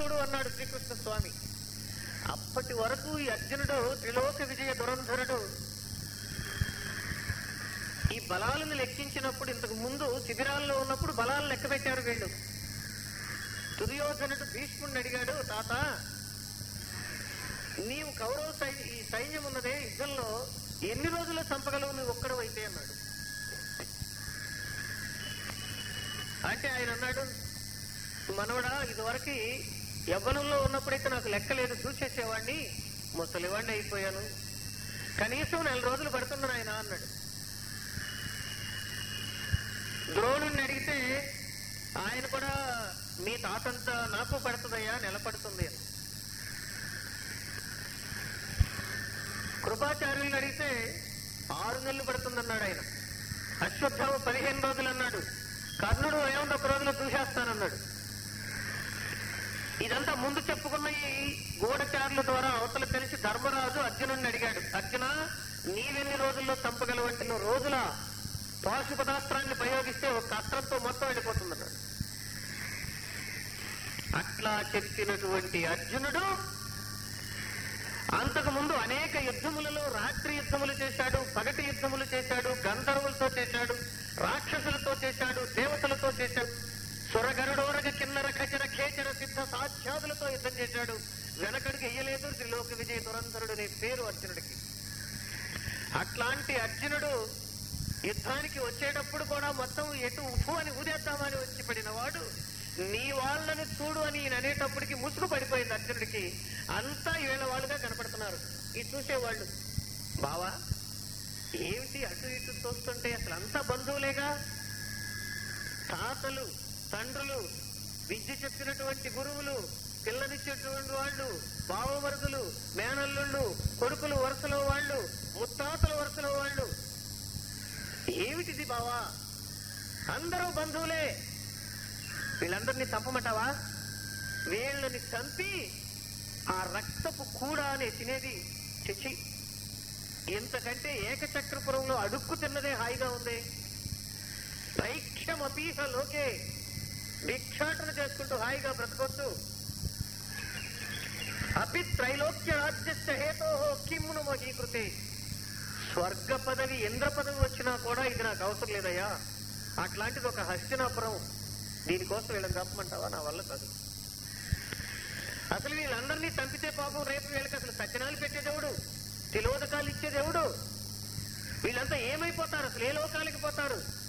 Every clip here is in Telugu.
చూడు అన్నాడు శ్రీకృష్ణ స్వామి. అప్పటి వరకు ఈ అర్జునుడు త్రిలోక విజయ దురంధరుడు. ఈ బలాలను లెక్కించినప్పుడు ఇంతకు ముందు శిబిరాల్లో ఉన్నప్పుడు బలాలను లెక్క పెట్టారు వీళ్ళు. దుర్యోధనుడు భీష్ముడిని అడిగాడు తాత నీవు కౌరవ సైన్య ఈ సైన్యం ఉన్నదే యుద్ధంలో ఎన్ని రోజులు చంపగలవు నువ్వు ఒక్కడు అయితే? అన్నాడు. అంటే ఆయన అన్నాడు మనవడా ఇదివరకు యవ్వనంలో ఉన్నప్పుడైతే నాకు లెక్కలేదు చూసేసేవాడిని. ముసలివాడిని అయిపోయాను. కనీసం నెల రోజులు పడుతున్నాను ఆయన అన్నాడు. ద్రోణుణ్ణి అడిగితే ఆయన కూడా మీ తాతంతా నాకు పడుతుందయ్యా నెల పడుతుంది అని. కృపాచార్యుల్ని అడిగితే ఆరు నెలలు పడుతుందన్నాడు ఆయన. అశ్వత్థామ పదిహేను రోజులు అన్నాడు. కర్ణుడు ఏమన్నా ఒక రోజులో చూసేస్తానన్నాడు. ఇదంతా ముందు చెప్పుకున్న ఈ గూఢచారుల ద్వారా అవతల తెలిసి ధర్మరాజు అర్జునుడిని అడిగాడు. అర్జున నీవెన్ని రోజుల్లో చంపగలవంటే వంటి రోజుల పాశుపదాస్త్రాన్ని ప్రయోగిస్తే ఒక అస్త్రంతో మొత్తం వెళ్ళిపోతుందన్నాడు అట్లా చెప్పినటువంటి అర్జునుడు అంతకు ముందు అనేక యుద్ధములలో రాత్రి యుద్ధములు చేశాడు పగటి యుద్ధములు చేశాడు గంధర్వులతో చేశాడు రాక్షసులతో చేశాడు దేవతలతో చేశాడు. సురగరుడోరగ కిన్నర ఖచర ఖేచర సిద్ధ సాధ్యాదులతో యుద్ధం చేశాడు. వెనకడికి ఎయ్యలేదు త్రిలోక విజయ దురంధరుడు అనే పేరు అర్జునుడికి. అట్లాంటి అర్జునుడు యుద్ధానికి వచ్చేటప్పుడు కూడా మొత్తం ఎటు ఉఫు అని ఊదేద్దామని వచ్చి పడినవాడు నీ వాళ్ళని చూడు అని ఈయన అనేటప్పటికి ముసుగు పడిపోయింది అర్జునుడికి. అంతా ఏళ్ళ వాళ్ళుగా కనపడుతున్నారు. ఇది చూసేవాళ్ళు. బావా ఏమిటి అటు ఇటు చూస్తుంటే అసలు అంతా బంధువులేగా? తాతలు తండ్రులు విద్య చెప్పినటువంటి గురువులు పిల్లనిచ్చేటువంటి వాళ్ళు బావమరుదులు మేనల్లుళ్ళు కొడుకులు వరుసలో వాళ్ళు ముత్తాతల వరుసలో వాళ్ళు. ఏమిటిది బావా? అందరూ బంధువులే. వీళ్ళందరినీ చంపమంటావా? వీళ్ళని చంపి ఆ రక్తపు కూడా అనే తినేది చచ్చి. ఇంతకంటే ఏకచక్రపురంలో అడుక్కు తిన్నదే హాయిగా ఉంది. ఐక్యమపీహ లోకే భిక్షాటన చేసుకుంటూ హాయిగా బ్రతకొచ్చు. అపి త్రైలోక్య రాజ్యస్య హేతో కిమ్మును మహీకృతి. స్వర్గ పదవి ఇంద్ర పదవి వచ్చినా కూడా ఇది నాకు అవసరం లేదయ్యా. అట్లాంటిది ఒక హస్తినాపురం. దీనికోసం వీళ్ళని చంపమంటావా? నా వల్ల కాదు. అసలు వీళ్ళందరినీ చంపితే పాపం రేపు వీళ్ళకి అసలు సత్యనాలు పెట్టే దేవుడు తిలోదకాలు ఇచ్చే దేవుడు. వీళ్ళంతా ఏమైపోతారు? అసలు ఏ లోకాలకి పోతారు?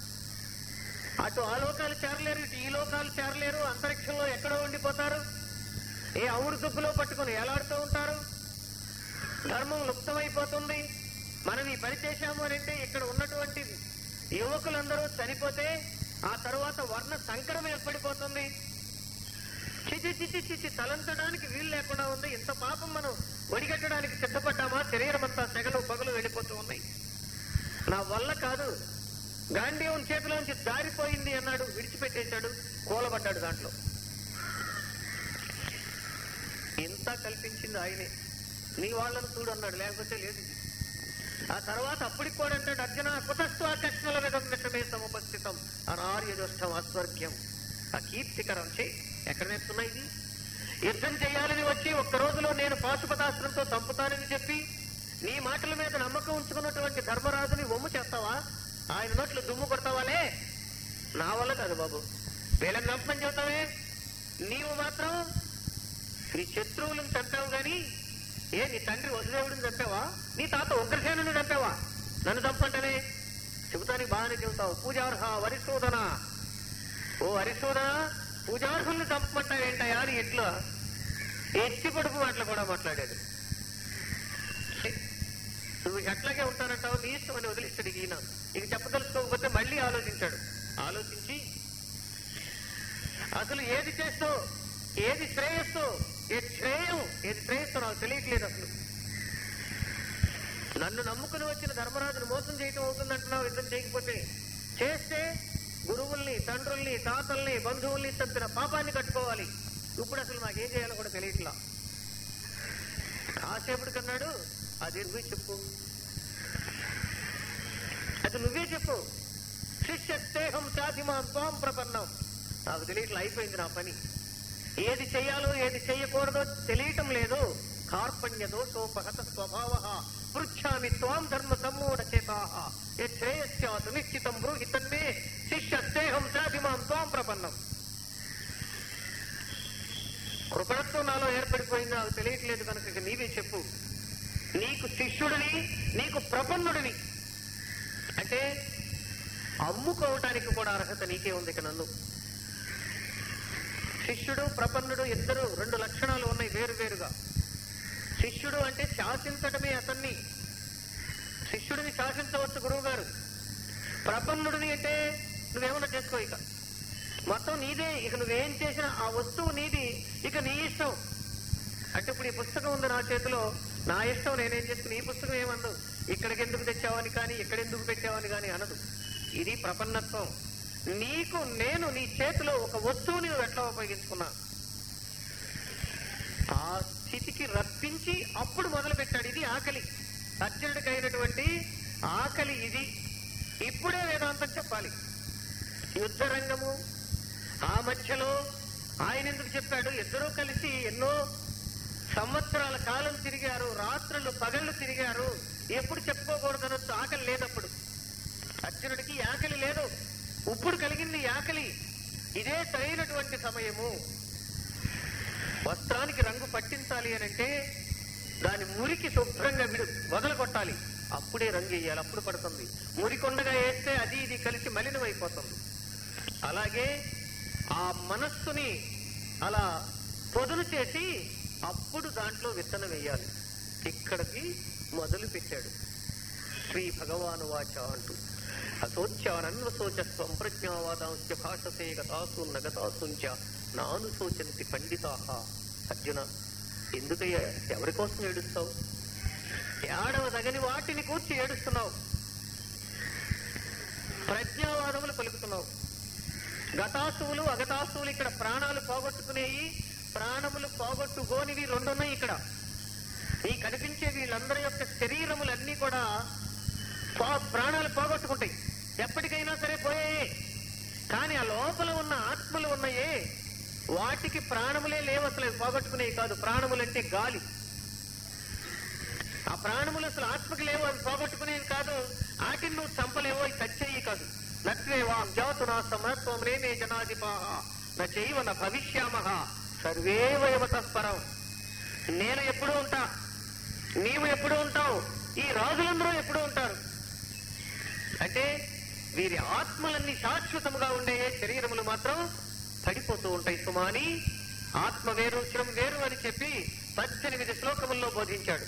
అటు ఆ లోకాలు చేరలేరు ఇటు ఈ లోకాలు చేరలేరు అంతరిక్షంలో ఎక్కడో ఉండిపోతారు. ఏ అవురు దుబ్బులో పట్టుకుని ఎలాడుతూ ఉంటారు? ధర్మం లుప్తమైపోతుంది. మనం ఈ పని చేశాము అని అంటే ఇక్కడ ఉన్నటువంటి యువకులందరూ చనిపోతే ఆ తర్వాత వర్ణ సంకరం ఏర్పడిపోతుంది. చిచి చిచి చిచి తలంచడానికి వీలు లేకుండా ఉంది. ఇంత పాపం మనం ఒడిగట్టడానికి సిద్ధపడి శరీరం అంతా సెగలు పగలు వెళ్ళిపోతూ ఉన్నాయి నా వల్ల కాదు గాంధీవం చేతిలోంచి దారిపోయింది అన్నాడు విడిచిపెట్టేశాడు కూలబడ్డాడు దాంట్లో. ఇంత కల్పించింది ఆయనే. నీ వాళ్ళను చూడు అన్నాడు లేకపోతే లేదు ఆ తర్వాత అప్పటికి కూడా అంటాడు అర్జున కుతస్వ కృష్ణుల విధమే సముపస్థితం అనార్యజోష్టం అస్వర్గ్యం. ఆ కీర్తికరం చేయి ఎక్కడ నేర్చుకున్నా ఇది? యుద్ధం చేయాలని వచ్చి ఒక్క రోజులో నేను పాశుపతాస్త్రంతో చంపుతానని చెప్పి నీ మాటల మీద నమ్మకం ఉంచుకున్నటువంటి ధర్మరాజుని ఒమ్ము చేస్తావా? ఆయన నోట్లు దుమ్ము కొడతావాలే నా వల్ల కాదు బాబు. వీళ్ళని చంపని చెబుతావే నీవు మాత్రం నీ శత్రువులను చంపావు కానీ ఏ నీ తండ్రి వసుదేవుడిని చంపావా? నీ తాత ఉగ్రసేనుని చంపావా? నన్ను చంపంటనే చెబుతానికి బాగానే చెబుతావు. పూజార్హ వరిశోధన. ఓ హరిశోధన పూజార్హుల్ని చంపమంటావేంటయా అని ఎట్లా? ఎత్తి పొడుపు మాటలు కూడా మాట్లాడాడు నువ్వు ఎట్లాగే ఉంటానంటావు నీ ఇష్టం అని వదిలిస్తాడు ఈయన. ఇక చెప్పదలుచుకోకపోతే మళ్ళీ ఆలోచించాడు. ఆలోచించి అసలు ఏది చేస్తావు ఏది శ్రేయస్సు ఏది శ్రేయం ఏది శ్రేయస్సు నాకు తెలియట్లేదు అసలు. నన్ను నమ్ముకుని వచ్చిన ధర్మరాజును మోసం చేయటం అవుతుందంటున్నావు యుద్ధం చేయకపోతే? చేస్తే గురువుల్ని తండ్రుల్ని తాతల్ని బంధువుల్ని తప్పిన పాపాన్ని కట్టుకోవాలి. ఇప్పుడు అసలు నాకేం చేయాలో కూడా తెలియట్లా. కాసేపుడు కన్నాడు అది ఎందుకు చెప్పు. అది నువ్వే చెప్పు. శిష్యస్తేహం సాధిమాం త్వాం ప్రపన్నం. నాకు తెలియట్లు అయిపోయింది నా పని. ఏది చేయాలో ఏది చేయకూడదో తెలియటం లేదు. కార్పణ్య దోషోపహత స్వభావ. పృచ్ఛామి త్వాం ధర్మ సమ్మూఢ చేతా. శ్రేయస్యాతు నిశ్చితం బ్రూహి తన్మే. శిష్యస్తేహం చాభిమాం త్వాం ప్రపన్నం. కృపణత్వం నాలో ఏర్పడిపోయింది? నాకు తెలియట్లేదు కనుక నీవే చెప్పు. నీకు శిష్యుడిని నీకు ప్రపన్నుడిని అంటే అమ్ముకోవటానికి కూడా అర్హత నీకే ఉంది ఇక నన్ను. శిష్యుడు ప్రపన్నుడు ఇద్దరు రెండు లక్షణాలు ఉన్నాయి వేరు వేరుగా శిష్యుడు అంటే శాసించటమే అతన్ని. శిష్యుడిని శాసించవచ్చు గురువు గారు ప్రపన్నుడిని అంటే నువ్వేమన్నా చేసుకో ఇక. మొత్తం నీదే. ఇక నువ్వేం చేసినా ఆ వస్తువు నీది. ఇక నీ ఇష్టం. అంటే ఇప్పుడు ఈ పుస్తకం ఉంది నా చేతిలో. నా ఇష్టం నేనేం చేసుకుని ఈ పుస్తకం ఏమన్నదు ఇక్కడికి ఎందుకు తెచ్చావని కానీ ఎక్కడెందుకు పెట్టావని కానీ అనదు. ఇది ప్రపన్నత్వం. నీకు నేను నీ చేతిలో ఒక వస్తువుని నువ్వు ఎట్లా ఉపయోగించుకున్నా? ఆ స్థితికి రప్పించి అప్పుడు మొదలు పెట్టాడు ఇది ఆకలి. అర్జునుడికి అయినటువంటి ఆకలి ఇది. ఇప్పుడే వేదాంతం చెప్పాలి. యుద్ధ రంగము ఆ మధ్యలో ఆయన ఎందుకు చెప్పాడు? ఇద్దరూ కలిసి ఎన్నో సంవత్సరాల కాలం తిరిగారు రాత్రులు పగళ్ళు తిరిగారు. ఎప్పుడు చెప్పుకోకూడదనొచ్చు ఆకలి లేనప్పుడు అర్జునుడికి ఆకలి లేదు. ఇప్పుడు కలిగింది ఆకలి. ఇదే సరైనటువంటి సమయము. వస్త్రానికి రంగు పట్టించాలి అని అంటే దాని మురికి శుభ్రంగా విడు వదలు కొట్టాలి అప్పుడే రంగు వేయాలి అప్పుడు పడుతుంది. మురికొండగా వేస్తే అది ఇది కలిసి మలినమైపోతుంది. అలాగే ఆ మనస్సుని అలా పొదులు చేసి అప్పుడు దాంట్లో విత్తనం వేయాలి. ఇక్కడికి మొదలు పెట్టాడు. శ్రీ భగవాను వాచ అంటూ. అశోచ్యానన్వశోచస్వం ప్రజ్ఞావాదాంశ భాషసే గతాసు నగతాసుంచ. నాను శోచంతి పండితాహ అర్జున ఎందుకయ్యా ఎవరి కోసం ఏడుస్తావు? ఏడవ తగని వాటిని కూర్చి ఏడుస్తున్నావు. ప్రజ్ఞావాదములు పలుకుతున్నావు. గతాసువులు అగతాసువులు ఇక్కడ ప్రాణాలు పోగొట్టుకునేవి ప్రాణములు పోగొట్టుకోనివి రెండున్నాయి ఇక్కడ. ఈ కనిపించే వీళ్ళందరి యొక్క శరీరములన్నీ కూడా ప్రాణాలు పోగొట్టుకుంటాయి. ఎప్పటికైనా సరే పోయాయే. కానీ ఆ లోపల ఉన్న ఆత్మలు ఉన్నాయే. వాటికి ప్రాణములే లేవు అసలు. పోగొట్టుకునేవి కాదు. ప్రాణములంటే గాలి. ఆ ప్రాణములు అసలు ఆత్మకి లేవు. అవి పోగొట్టుకునేవి కాదు. వాటిని నువ్వు చంపలేవో అవి చచ్చేయి కాదు. నత్వేవాం జాతు నా సమత్వం నేనే జనాధిపా నా చేయవ నా భవిష్యామహ. సర్వే వయవతఃపరం నేను ఎప్పుడు ఉంటా. నీవు ఎప్పుడు ఉంటావు. ఈ రాజులందరూ ఎప్పుడు ఉంటారు. అంటే వీరి ఆత్మలన్నీ శాశ్వతముగా ఉండే శరీరములు మాత్రం పడిపోతూ ఉంటాయి సుమాని. ఆత్మ వేరు శ్రమ వేరు అని చెప్పి పద్దెనిమిది శ్లోకముల్లో బోధించాడు.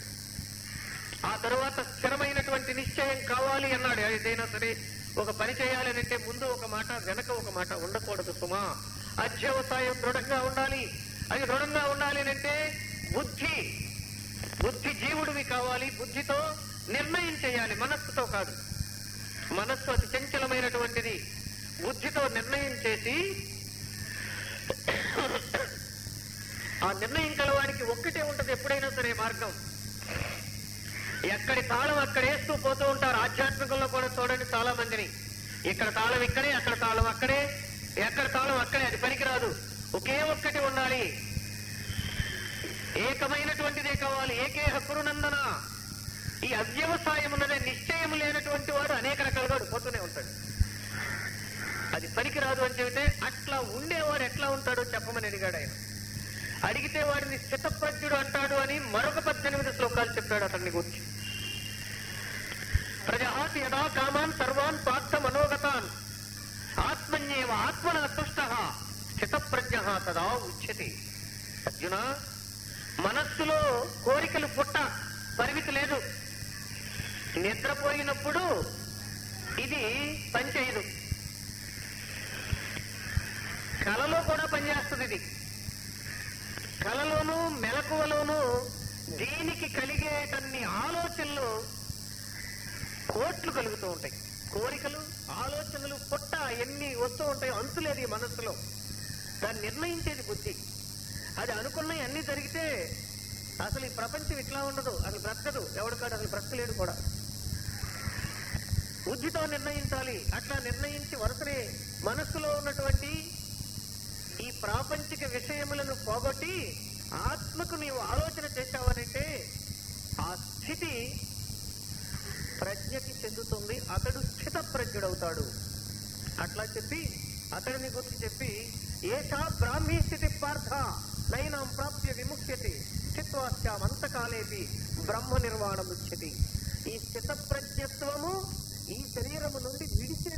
ఆ తరువాత స్థిరమైనటువంటి నిశ్చయం కావాలి అన్నాడు. ఏదైనా సరే ఒక పని చేయాలనంటే ముందు ఒక మాట వెనక ఒక మాట ఉండకూడదు సుమా. అధ్యవసాయం దృఢంగా ఉండాలి. అది దృఢంగా ఉండాలి అంటే బుద్ధి. బుద్ధి జీవుడివి కావాలి. బుద్ధితో నిర్ణయం చేయాలి. మనస్సుతో కాదు. మనస్సు అతి చంచలమైనటువంటిది. బుద్ధితో నిర్ణయం చేసి ఆ నిర్ణయం కలవాడికి ఒక్కటే ఉంటది ఎప్పుడైనా సరే మార్గం. ఎక్కడి తాళం అక్కడేస్తూ పోతూ ఉంటారు. ఆధ్యాత్మికంలో కూడా చూడండి చాలా మందిని ఇక్కడ తాళం ఇక్కడే అక్కడ తాళం అక్కడే. ఎక్కడ తాళం అక్కడే అది పనికిరాదు. ఒకే ఒక్కటి ఉండాలి. ఏకమైనటువంటిదే కావాలి. ఏకే హక్కురునందన ఈ అవ్యవసాయం ఉన్నదే నిశ్చయం లేనటువంటి వాడు అనేక రకాలుగా పోతూనే ఉంటాడు. అది పనికిరాదు అని చెబితే అట్లా ఉండేవాడు ఎట్లా ఉంటాడో చెప్పమని అడిగాడు ఆయన. అడిగితే వాడిని శతప్రజ్ఞుడు అంటాడు అని మరొక పద్దెనిమిది శ్లోకాలు చెప్పాడు అతన్ని గురించి. ప్రజహాతి యథా కామాన్ సర్వాన్ పార్థ మనోగతాన్. ఆత్మన్యేవ ఆత్మన తుష్ట స్థితప్రజ్ఞ తదా ఉచ్యతి. అర్జున మనస్సులో కోరికలు పుట్ట పరిమితి లేదు. నిద్రపోయినప్పుడు ఇది పనిచేయదు కలలో కూడా పనిచేస్తుంది ఇది. కలలోను మెలకువలోనూ దీనికి కలిగేటన్ని ఆలోచనలు కోట్లు కలుగుతూ ఉంటాయి. కోరికలు ఎన్ని వస్తూ ఉంటాయో అంతులేదు ఈ మనస్సులో. దాన్ని నిర్ణయించేది బుద్ధి. అది అనుకున్నవి అన్ని జరిగితే అసలు ఈ ప్రపంచం ఇట్లా ఉండదు అసలు బ్రతకదు. ఎవడికాడు అసలు బ్రతకలేడు కూడా. బుద్ధితో నిర్ణయించాలి. అట్లా నిర్ణయించి వరుసనే మనస్సులో ఉన్నటువంటి ఈ ప్రాపంచిక విషయములను పోగొట్టి ఆత్మకు నీవు ఆలోచన చేశావనంటే ఆ స్థితి ప్రజ్ఞకి చెందుతుంది. అతడు స్థిత ప్రజ్ఞుడవుతాడు అట్లా చెప్పి అతడిని గురించి చెప్పి ఏషా బ్రాహ్మీ స్థితి పార్థ నైనాం ప్రాప్య విముక్తి స్థిత్వాస్యామంతకాలేపి బ్రహ్మ నిర్వాణం ఉచ్యతి ఈ స్థిత ప్రజ్ఞత్వము ఈ శరీరము నుండి విడిచి